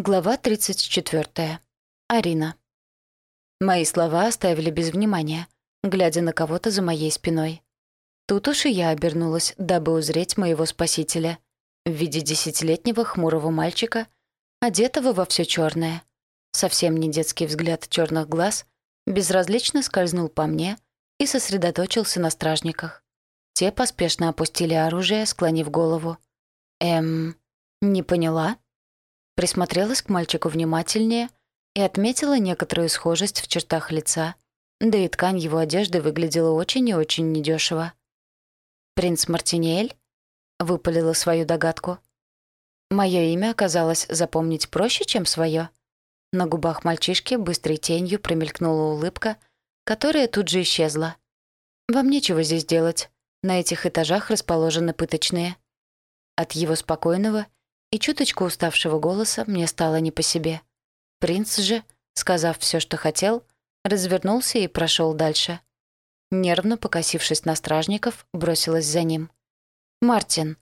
Глава 34. Арина. Мои слова оставили без внимания, глядя на кого-то за моей спиной. Тут уж и я обернулась, дабы узреть моего спасителя в виде десятилетнего хмурого мальчика, одетого во все черное. Совсем не детский взгляд черных глаз безразлично скользнул по мне и сосредоточился на стражниках. Те поспешно опустили оружие, склонив голову. «Эм, не поняла?» Присмотрелась к мальчику внимательнее и отметила некоторую схожесть в чертах лица, да и ткань его одежды выглядела очень и очень недешево. «Принц Мартиниэль?» — выпалила свою догадку. Мое имя оказалось запомнить проще, чем свое. На губах мальчишки быстрой тенью промелькнула улыбка, которая тут же исчезла. «Вам нечего здесь делать. На этих этажах расположены пыточные». От его спокойного — и чуточку уставшего голоса мне стало не по себе. Принц же, сказав все, что хотел, развернулся и прошел дальше. Нервно покосившись на стражников, бросилась за ним. «Мартин!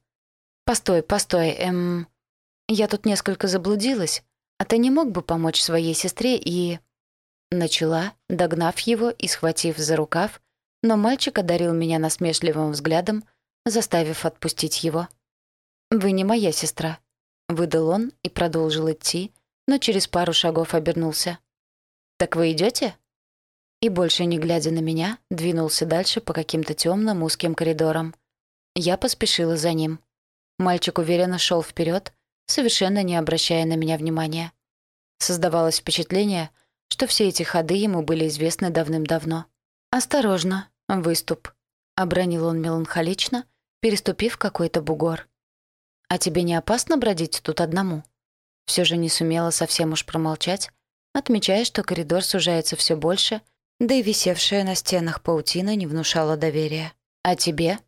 Постой, постой, эм... Я тут несколько заблудилась, а ты не мог бы помочь своей сестре и...» Начала, догнав его и схватив за рукав, но мальчик одарил меня насмешливым взглядом, заставив отпустить его. «Вы не моя сестра», Выдал он и продолжил идти, но через пару шагов обернулся. «Так вы идете? И больше не глядя на меня, двинулся дальше по каким-то темным узким коридорам. Я поспешила за ним. Мальчик уверенно шел вперед, совершенно не обращая на меня внимания. Создавалось впечатление, что все эти ходы ему были известны давным-давно. «Осторожно, выступ», — обронил он меланхолично, переступив какой-то бугор. «А тебе не опасно бродить тут одному?» Все же не сумела совсем уж промолчать, отмечая, что коридор сужается все больше, да и висевшая на стенах паутина не внушала доверия. «А тебе?»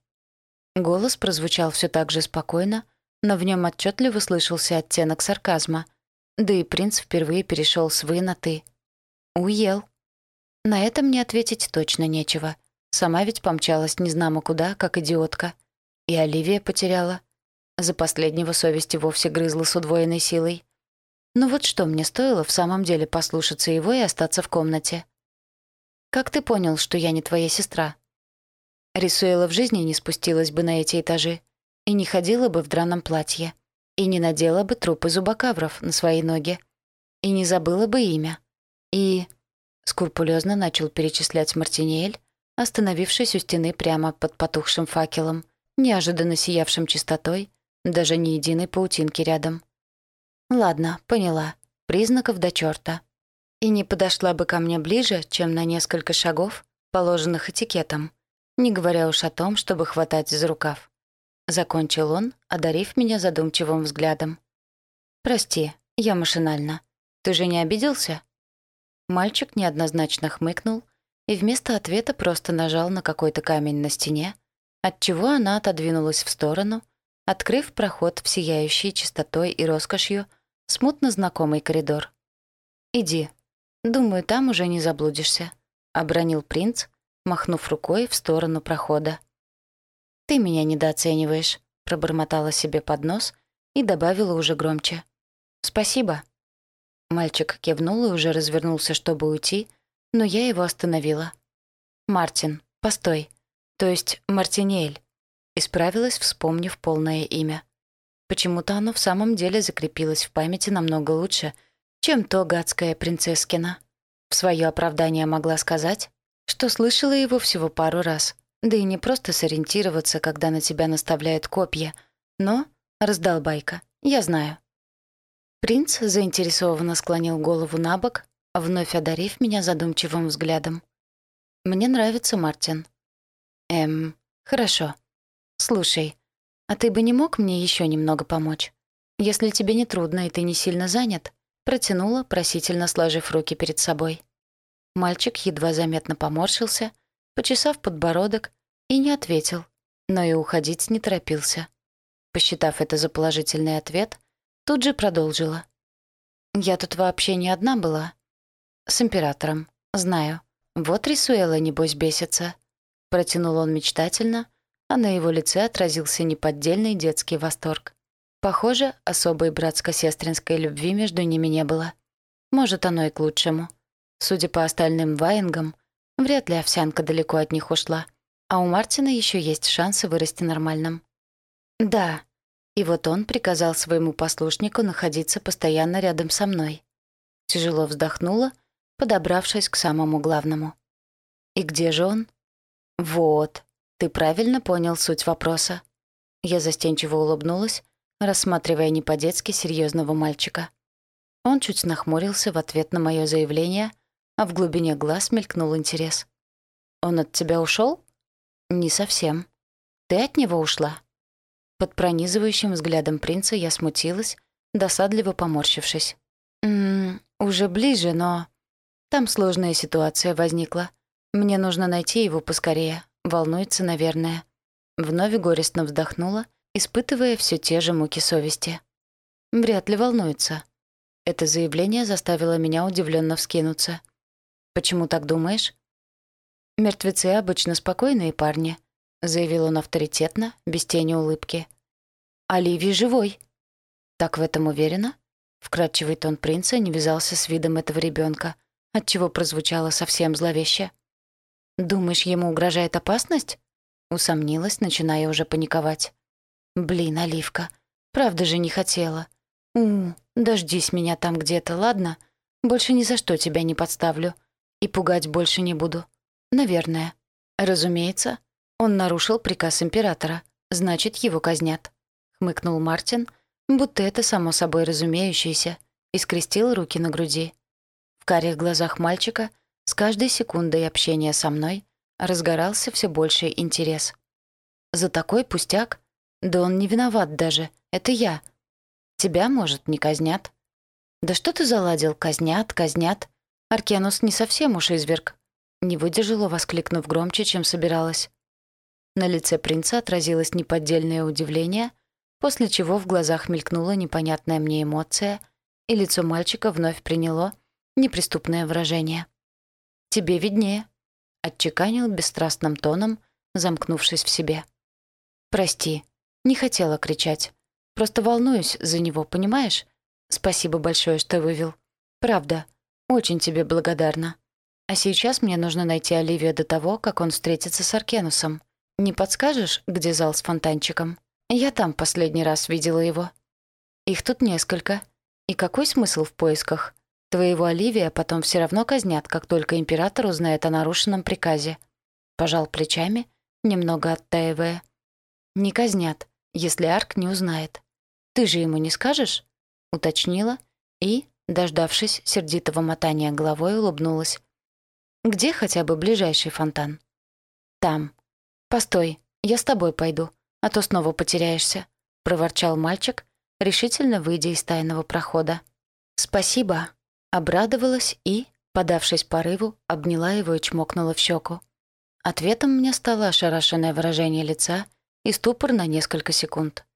Голос прозвучал все так же спокойно, но в нем отчетливо слышался оттенок сарказма. Да и принц впервые перешел с «вы» на «ты». «Уел». На это мне ответить точно нечего. Сама ведь помчалась незнамо куда, как идиотка. И Оливия потеряла. За последнего совести вовсе грызла с удвоенной силой. Ну вот что мне стоило в самом деле послушаться его и остаться в комнате? «Как ты понял, что я не твоя сестра?» Рисуэла в жизни не спустилась бы на эти этажи и не ходила бы в драном платье, и не надела бы трупы зубокавров на свои ноги, и не забыла бы имя, и... Скрупулезно начал перечислять Мартинель, остановившись у стены прямо под потухшим факелом, неожиданно сиявшим чистотой, даже ни единой паутинки рядом. Ладно, поняла. Признаков до чёрта. И не подошла бы ко мне ближе, чем на несколько шагов, положенных этикетом, не говоря уж о том, чтобы хватать за рукав. Закончил он, одарив меня задумчивым взглядом. «Прости, я машинально. Ты же не обиделся?» Мальчик неоднозначно хмыкнул и вместо ответа просто нажал на какой-то камень на стене, отчего она отодвинулась в сторону, открыв проход в сияющий чистотой и роскошью смутно знакомый коридор. «Иди. Думаю, там уже не заблудишься», — обронил принц, махнув рукой в сторону прохода. «Ты меня недооцениваешь», — пробормотала себе под нос и добавила уже громче. «Спасибо». Мальчик кивнул и уже развернулся, чтобы уйти, но я его остановила. «Мартин, постой. То есть Мартинель. Исправилась, вспомнив полное имя. Почему-то оно в самом деле закрепилось в памяти намного лучше, чем то гадское принцесскина. В свое оправдание могла сказать, что слышала его всего пару раз. Да и не просто сориентироваться, когда на тебя наставляют копья, но раздолбайка, я знаю. Принц заинтересованно склонил голову на бок, вновь одарив меня задумчивым взглядом. «Мне нравится Мартин». «Эм, хорошо. «Слушай, а ты бы не мог мне еще немного помочь? Если тебе не трудно и ты не сильно занят?» Протянула, просительно сложив руки перед собой. Мальчик едва заметно поморщился, почесав подбородок, и не ответил, но и уходить не торопился. Посчитав это за положительный ответ, тут же продолжила. «Я тут вообще не одна была. С императором, знаю. Вот Рисуэла, небось, бесится». Протянул он мечтательно, а на его лице отразился неподдельный детский восторг. Похоже, особой братско-сестринской любви между ними не было. Может, оно и к лучшему. Судя по остальным ваенгам, вряд ли овсянка далеко от них ушла. А у Мартина еще есть шансы вырасти нормальным. Да, и вот он приказал своему послушнику находиться постоянно рядом со мной. Тяжело вздохнула, подобравшись к самому главному. «И где же он?» «Вот, ты правильно понял суть вопроса». Я застенчиво улыбнулась, рассматривая не по-детски серьезного мальчика. Он чуть нахмурился в ответ на мое заявление, а в глубине глаз мелькнул интерес. «Он от тебя ушел? «Не совсем. Ты от него ушла?» Под пронизывающим взглядом принца я смутилась, досадливо поморщившись. «Ммм, уже ближе, но...» Там сложная ситуация возникла. Мне нужно найти его поскорее. Волнуется, наверное. Вновь горестно вздохнула, испытывая все те же муки совести. Вряд ли волнуется. Это заявление заставило меня удивленно вскинуться. «Почему так думаешь?» «Мертвецы обычно спокойные парни», — заявил он авторитетно, без тени улыбки. «Оливий живой». «Так в этом уверена?» Вкрадчивый тон принца не вязался с видом этого ребенка, отчего прозвучало совсем зловеще. «Думаешь, ему угрожает опасность?» Усомнилась, начиная уже паниковать. «Блин, Оливка, правда же не хотела. У, дождись меня там где-то, ладно? Больше ни за что тебя не подставлю. И пугать больше не буду. Наверное. Разумеется, он нарушил приказ императора, значит, его казнят», — хмыкнул Мартин, будто это само собой разумеющееся, и скрестил руки на груди карих глазах мальчика с каждой секундой общения со мной разгорался все больший интерес. «За такой пустяк? Да он не виноват даже, это я. Тебя, может, не казнят?» «Да что ты заладил? Казнят, казнят. Аркенус не совсем уж изверг». Не выдержала, воскликнув громче, чем собиралась. На лице принца отразилось неподдельное удивление, после чего в глазах мелькнула непонятная мне эмоция, и лицо мальчика вновь приняло неприступное выражение. «Тебе виднее», — отчеканил бесстрастным тоном, замкнувшись в себе. «Прости, не хотела кричать. Просто волнуюсь за него, понимаешь? Спасибо большое, что вывел. Правда, очень тебе благодарна. А сейчас мне нужно найти Оливия до того, как он встретится с Аркенусом. Не подскажешь, где зал с фонтанчиком? Я там последний раз видела его. Их тут несколько. И какой смысл в поисках? Твоего Оливия потом все равно казнят, как только император узнает о нарушенном приказе. Пожал плечами, немного оттаивая. Не казнят, если Арк не узнает. Ты же ему не скажешь? Уточнила и, дождавшись сердитого мотания головой, улыбнулась. Где хотя бы ближайший фонтан? Там. Постой, я с тобой пойду, а то снова потеряешься, проворчал мальчик, решительно выйдя из тайного прохода. Спасибо, Обрадовалась и, подавшись порыву, обняла его и чмокнула в щеку. Ответом мне стало ошарашенное выражение лица и ступор на несколько секунд.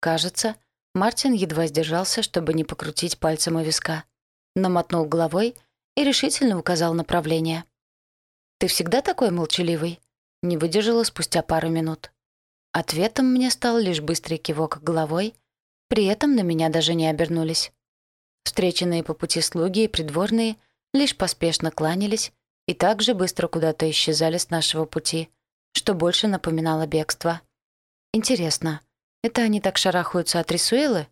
Кажется, Мартин едва сдержался, чтобы не покрутить пальцем у виска. Намотнул головой и решительно указал направление. «Ты всегда такой молчаливый?» Не выдержала спустя пару минут. Ответом мне стал лишь быстрый кивок головой, при этом на меня даже не обернулись. Встреченные по пути слуги и придворные лишь поспешно кланялись и также быстро куда-то исчезали с нашего пути, что больше напоминало бегство. Интересно, это они так шарахаются от Рисуэлы?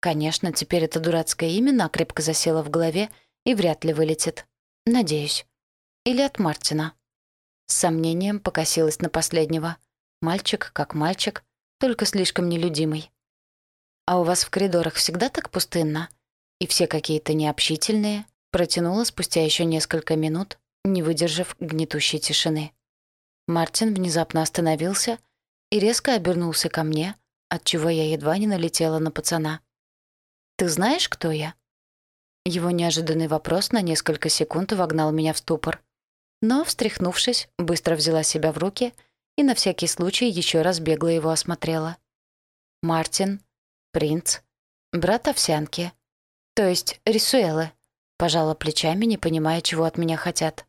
Конечно, теперь это дурацкое имя накрепко засело в голове и вряд ли вылетит. Надеюсь. Или от Мартина. С сомнением покосилась на последнего. Мальчик как мальчик, только слишком нелюдимый. «А у вас в коридорах всегда так пустынно?» И все какие-то необщительные, протянула спустя еще несколько минут, не выдержав гнетущей тишины. Мартин внезапно остановился и резко обернулся ко мне, отчего я едва не налетела на пацана. «Ты знаешь, кто я?» Его неожиданный вопрос на несколько секунд вогнал меня в ступор. Но, встряхнувшись, быстро взяла себя в руки и на всякий случай еще раз бегло его осмотрела. «Мартин, принц, брат овсянки, то есть Рисуэлы. Пожала плечами, не понимая, чего от меня хотят.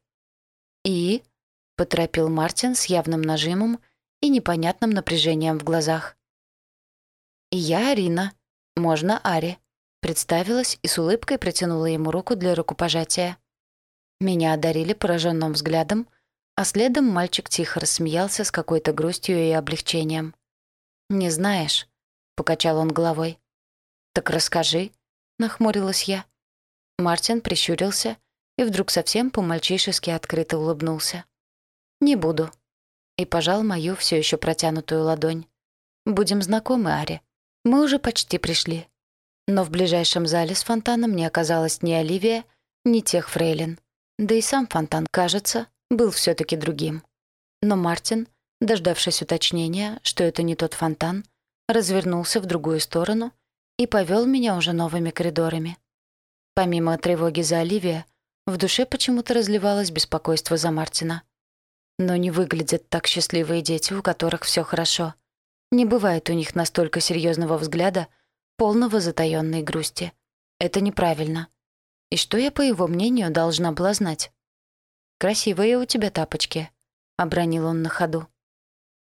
«И?» — поторопил Мартин с явным нажимом и непонятным напряжением в глазах. «И я Арина», «Можно Ари», представилась и с улыбкой протянула ему руку для рукопожатия. Меня одарили пораженным взглядом, а следом мальчик тихо рассмеялся с какой-то грустью и облегчением. «Не знаешь», — покачал он головой. «Так расскажи», — нахмурилась я. Мартин прищурился и вдруг совсем по-мальчишески открыто улыбнулся. «Не буду», и пожал мою все еще протянутую ладонь. «Будем знакомы, Ари. Мы уже почти пришли». Но в ближайшем зале с фонтаном не оказалось ни Оливия, ни тех фрейлин. Да и сам фонтан, кажется, был все таки другим. Но Мартин, дождавшись уточнения, что это не тот фонтан, развернулся в другую сторону и повел меня уже новыми коридорами. Помимо тревоги за Оливия, в душе почему-то разливалось беспокойство за Мартина. Но не выглядят так счастливые дети, у которых все хорошо. Не бывает у них настолько серьезного взгляда, полного затаённой грусти. Это неправильно. И что я, по его мнению, должна была знать? «Красивые у тебя тапочки», — обронил он на ходу.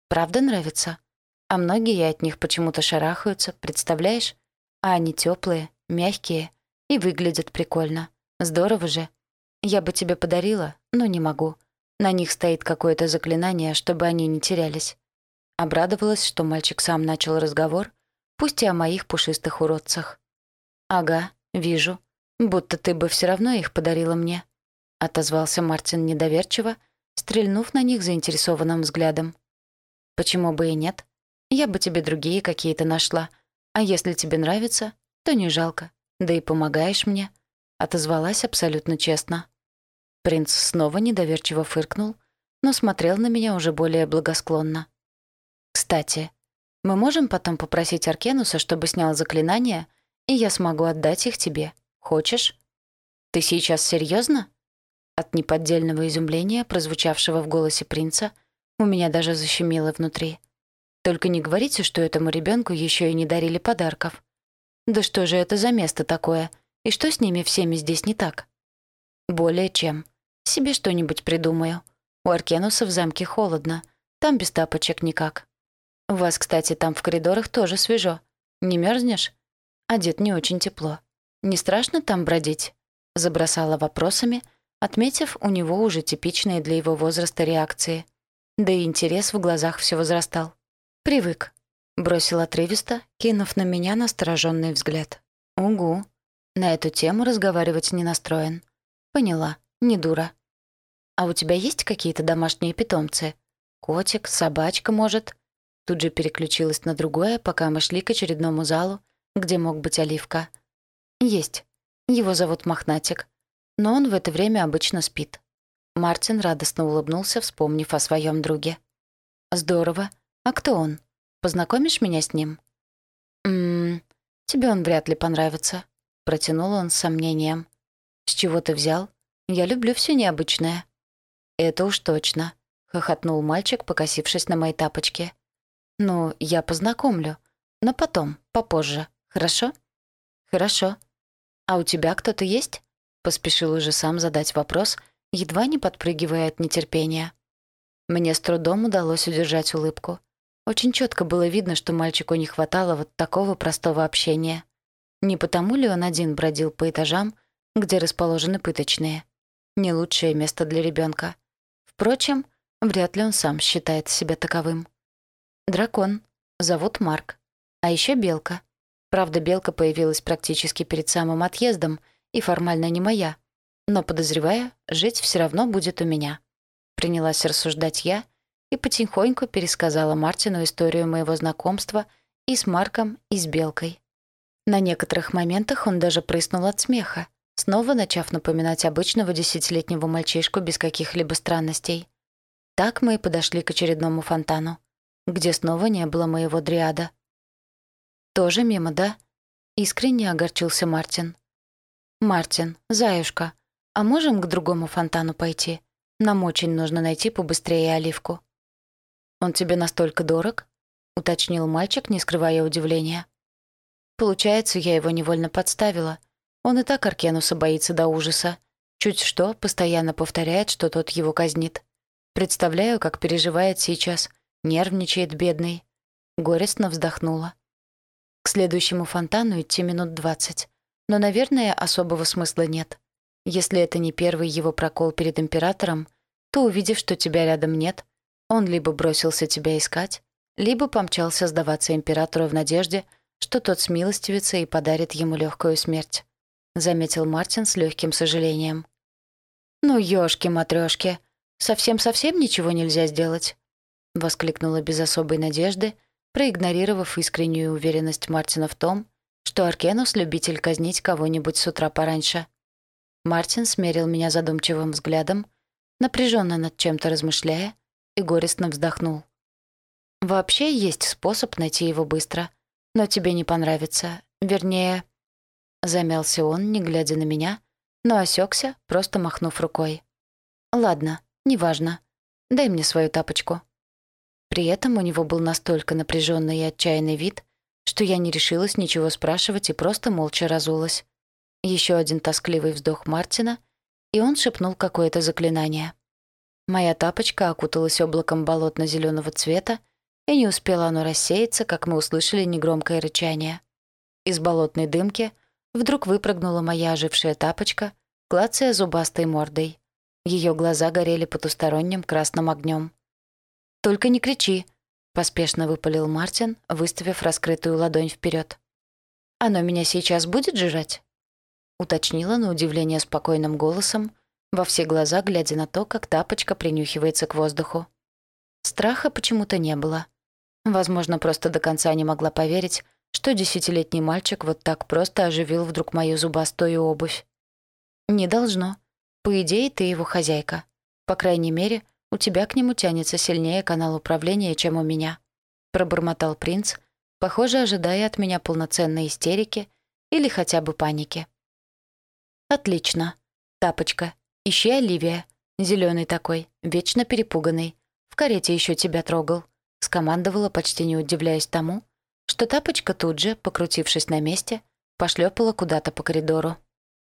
«Правда нравится? А многие от них почему-то шарахаются, представляешь? А они теплые, мягкие и выглядят прикольно. Здорово же. Я бы тебе подарила, но не могу. На них стоит какое-то заклинание, чтобы они не терялись. Обрадовалась, что мальчик сам начал разговор, пусть и о моих пушистых уродцах. «Ага, вижу. Будто ты бы все равно их подарила мне», — отозвался Мартин недоверчиво, стрельнув на них заинтересованным взглядом. «Почему бы и нет? Я бы тебе другие какие-то нашла. А если тебе нравится, то не жалко. Да и помогаешь мне», — отозвалась абсолютно честно. Принц снова недоверчиво фыркнул, но смотрел на меня уже более благосклонно. «Кстати, мы можем потом попросить Аркенуса, чтобы снял заклинания, и я смогу отдать их тебе. Хочешь?» «Ты сейчас серьезно? От неподдельного изумления, прозвучавшего в голосе принца, у меня даже защемило внутри. «Только не говорите, что этому ребенку еще и не дарили подарков. Да что же это за место такое? И что с ними всеми здесь не так?» «Более чем. Себе что-нибудь придумаю. У Аркенуса в замке холодно. Там без тапочек никак. У вас, кстати, там в коридорах тоже свежо. Не мерзнешь? Одет не очень тепло. Не страшно там бродить?» Забросала вопросами, отметив у него уже типичные для его возраста реакции. Да и интерес в глазах все возрастал. «Привык», — бросил отрывисто, кинув на меня настороженный взгляд. «Угу. На эту тему разговаривать не настроен. Поняла, не дура. А у тебя есть какие-то домашние питомцы? Котик, собачка, может?» Тут же переключилась на другое, пока мы шли к очередному залу, где мог быть Оливка. «Есть. Его зовут Мохнатик. Но он в это время обычно спит». Мартин радостно улыбнулся, вспомнив о своем друге. «Здорово. А кто он? Познакомишь меня с ним?» «Ммм, тебе он вряд ли понравится», — протянул он с сомнением. «С чего ты взял? Я люблю все необычное». «Это уж точно», — хохотнул мальчик, покосившись на мои тапочки. «Ну, я познакомлю. Но потом, попозже. Хорошо?» «Хорошо. А у тебя кто-то есть?» Поспешил уже сам задать вопрос, едва не подпрыгивая от нетерпения. Мне с трудом удалось удержать улыбку. Очень четко было видно, что мальчику не хватало вот такого простого общения. Не потому ли он один бродил по этажам, где расположены пыточные? Не лучшее место для ребенка. Впрочем, вряд ли он сам считает себя таковым. Дракон. Зовут Марк. А еще Белка. Правда, Белка появилась практически перед самым отъездом и формально не моя. Но, подозревая, жить все равно будет у меня. Принялась рассуждать я и потихоньку пересказала Мартину историю моего знакомства и с Марком, и с Белкой. На некоторых моментах он даже прыснул от смеха, снова начав напоминать обычного десятилетнего мальчишку без каких-либо странностей. Так мы и подошли к очередному фонтану где снова не было моего дриада. «Тоже мимо, да?» — искренне огорчился Мартин. «Мартин, заюшка, а можем к другому фонтану пойти? Нам очень нужно найти побыстрее оливку». «Он тебе настолько дорог?» — уточнил мальчик, не скрывая удивления. Получается, я его невольно подставила. Он и так Аркенуса боится до ужаса. Чуть что, постоянно повторяет, что тот его казнит. Представляю, как переживает сейчас, Нервничает бедный. Горестно вздохнула. К следующему фонтану идти минут двадцать. Но, наверное, особого смысла нет. Если это не первый его прокол перед императором, то, увидев, что тебя рядом нет, он либо бросился тебя искать, либо помчался сдаваться императору в надежде, что тот смилостивится и подарит ему легкую смерть. Заметил Мартин с легким сожалением. «Ну, ёшки матрёшки, совсем-совсем ничего нельзя сделать?» — воскликнула без особой надежды, проигнорировав искреннюю уверенность Мартина в том, что Аркенус — любитель казнить кого-нибудь с утра пораньше. Мартин смерил меня задумчивым взглядом, напряженно над чем-то размышляя, и горестно вздохнул. «Вообще есть способ найти его быстро, но тебе не понравится. Вернее...» Замялся он, не глядя на меня, но осекся, просто махнув рукой. «Ладно, неважно. Дай мне свою тапочку». При этом у него был настолько напряженный и отчаянный вид, что я не решилась ничего спрашивать и просто молча разулась. Еще один тоскливый вздох Мартина, и он шепнул какое-то заклинание. Моя тапочка окуталась облаком болотно зеленого цвета, и не успело оно рассеяться, как мы услышали негромкое рычание. Из болотной дымки вдруг выпрыгнула моя ожившая тапочка, клацая зубастой мордой. Ее глаза горели потусторонним красным огнем. «Только не кричи», — поспешно выпалил Мартин, выставив раскрытую ладонь вперед. «Оно меня сейчас будет жрать?» Уточнила на удивление спокойным голосом, во все глаза глядя на то, как тапочка принюхивается к воздуху. Страха почему-то не было. Возможно, просто до конца не могла поверить, что десятилетний мальчик вот так просто оживил вдруг мою зубастую обувь. «Не должно. По идее, ты его хозяйка. По крайней мере, у тебя к нему тянется сильнее канал управления, чем у меня», — пробормотал принц, похоже, ожидая от меня полноценной истерики или хотя бы паники. «Отлично. Тапочка, Ищи Оливия. зеленый такой, вечно перепуганный. В карете еще тебя трогал. Скомандовала, почти не удивляясь тому, что тапочка тут же, покрутившись на месте, пошлепала куда-то по коридору.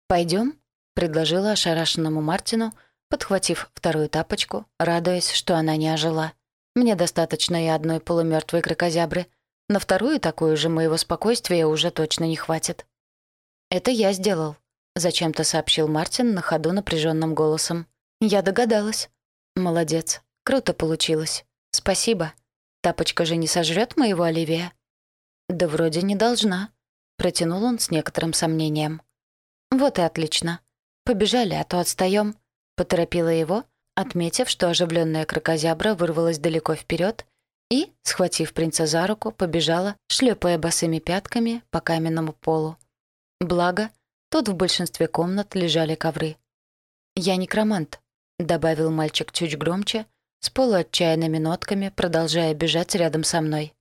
Пойдем? предложила ошарашенному Мартину, подхватив вторую тапочку, радуясь, что она не ожила. Мне достаточно и одной полумертвой крокозябры. На вторую такую же моего спокойствия уже точно не хватит. Это я сделал, Зачем-то сообщил Мартин на ходу напряженным голосом. «Я догадалась». «Молодец. Круто получилось. Спасибо. Тапочка же не сожрет моего Оливия?» «Да вроде не должна», — протянул он с некоторым сомнением. «Вот и отлично. Побежали, а то отстаем. поторопила его, отметив, что оживленная крокозябра вырвалась далеко вперед и, схватив принца за руку, побежала, шлепая босыми пятками по каменному полу. Благо, Тут в большинстве комнат лежали ковры. «Я некромант», — добавил мальчик чуть громче, с полуотчаянными нотками, продолжая бежать рядом со мной.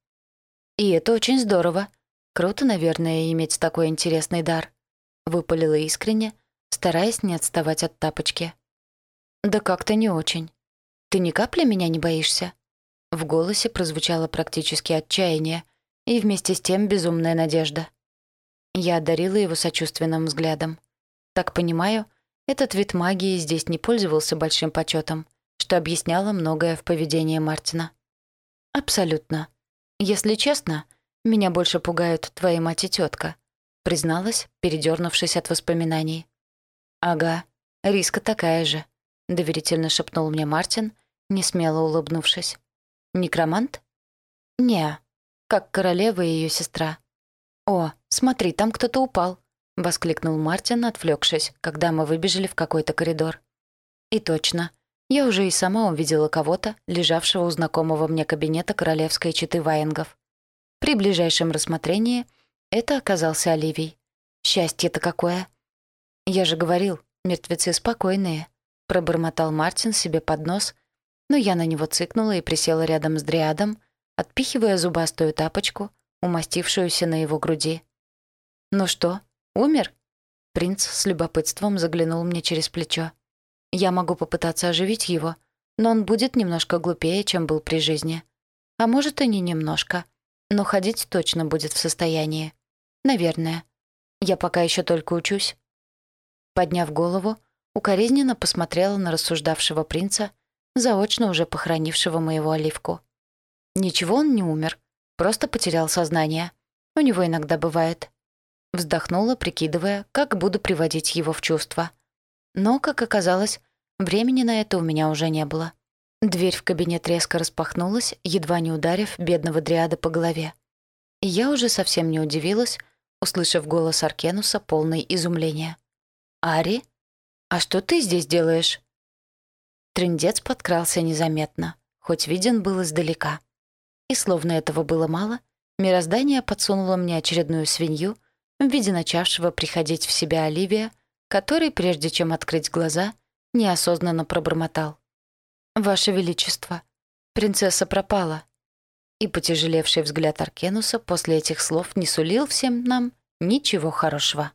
«И это очень здорово. Круто, наверное, иметь такой интересный дар», — выпалила искренне, стараясь не отставать от тапочки. «Да как-то не очень. Ты ни капли меня не боишься?» В голосе прозвучало практически отчаяние и вместе с тем безумная надежда. Я одарила его сочувственным взглядом. Так понимаю, этот вид магии здесь не пользовался большим почетом, что объясняло многое в поведении Мартина. «Абсолютно. Если честно, меня больше пугают твоя мать и тетка, призналась, передернувшись от воспоминаний. «Ага, риска такая же», — доверительно шепнул мне Мартин, несмело улыбнувшись. «Некромант?» «Не, как королева и ее сестра. «О, смотри, там кто-то упал», — воскликнул Мартин, отвлекшись, когда мы выбежали в какой-то коридор. И точно. Я уже и сама увидела кого-то, лежавшего у знакомого мне кабинета королевской четы Ваенгов. При ближайшем рассмотрении это оказался Оливий. Счастье-то какое! Я же говорил, мертвецы спокойные, пробормотал Мартин себе под нос, но я на него цыкнула и присела рядом с Дриадом, отпихивая зубастую тапочку, умастившуюся на его груди. «Ну что, умер?» Принц с любопытством заглянул мне через плечо. «Я могу попытаться оживить его, но он будет немножко глупее, чем был при жизни. А может, и не немножко. Но ходить точно будет в состоянии. Наверное. Я пока еще только учусь». Подняв голову, укоризненно посмотрела на рассуждавшего принца, заочно уже похоронившего моего оливку. Ничего он не умер, Просто потерял сознание. У него иногда бывает. Вздохнула, прикидывая, как буду приводить его в чувство. Но, как оказалось, времени на это у меня уже не было. Дверь в кабинет резко распахнулась, едва не ударив бедного дриада по голове. Я уже совсем не удивилась, услышав голос Аркенуса, полный изумления. «Ари? А что ты здесь делаешь?» Трындец подкрался незаметно, хоть виден был издалека. И словно этого было мало, мироздание подсунуло мне очередную свинью в виде начавшего приходить в себя Оливия, который, прежде чем открыть глаза, неосознанно пробормотал. «Ваше Величество, принцесса пропала». И потяжелевший взгляд Аркенуса после этих слов не сулил всем нам ничего хорошего.